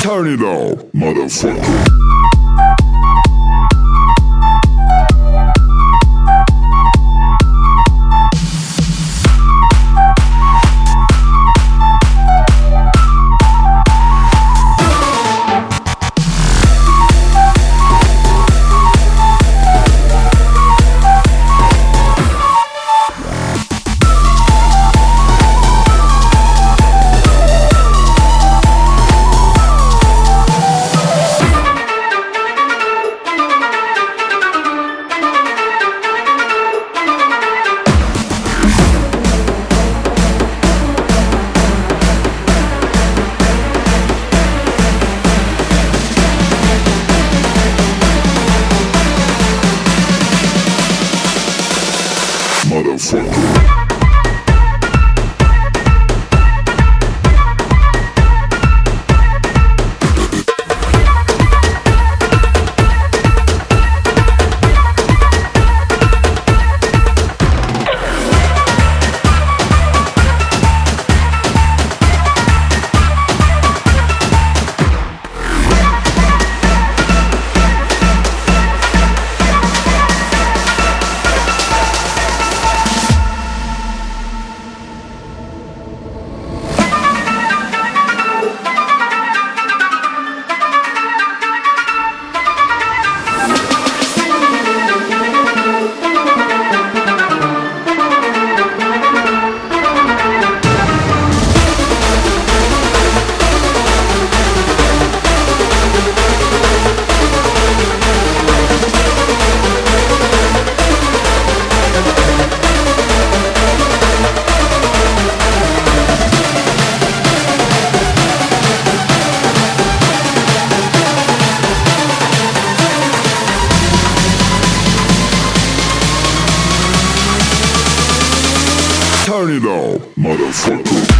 Turn it up, motherfucker. Motherfucker. Turn it up, motherfucker.